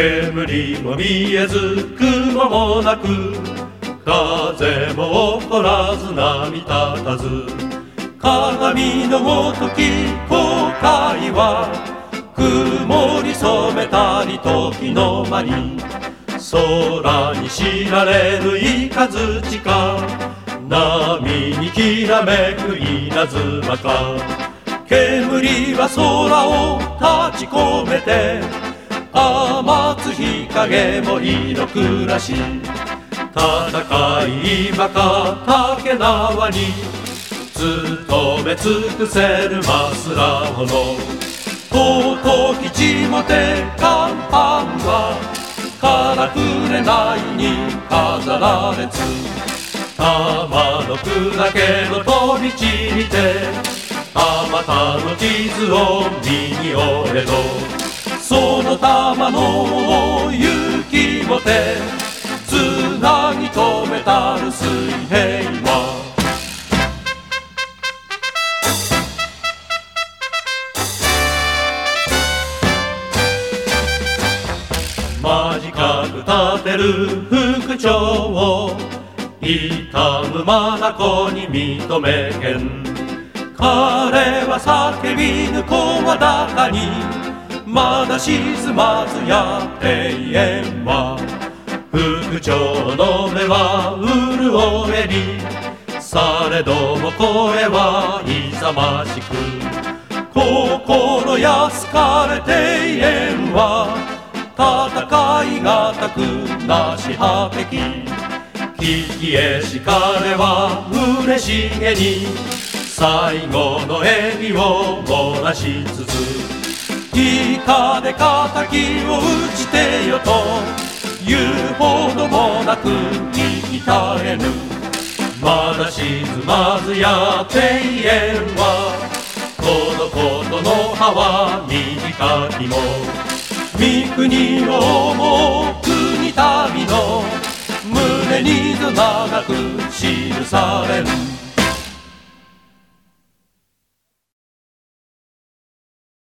煙も見えず雲もなく風も起こらず波立たず鏡のごとき後悔は曇り染めたり時の間に空に知られぬ雷か波にきらめく稲妻か。煙は空を立ち込めて天津日陰も色暮らし。戦いばか竹縄に。勤め尽くせるマスラホのとうと基地もて甲板はからくれないに飾られつ玉の砕けの飛び散りてあまたの地図を見におれどその玉の勇気もてつなぎ止めたる水平は。短く立てる副長を痛む眼に認めけん。彼は叫びぬ声高に。まだ沈まずや永遠は副長の目は潤えりされども声は勇ましく心安かれ永遠は戦いがたくなし果てき聞きえし彼は嬉しげに最後の笑みを漏らしつついかで敵を打ちてよと言うほどもなく聞き絶えぬ。まだ沈まずや庭園はこのことの葉は短きも。三国の重国旅の胸にず長く記される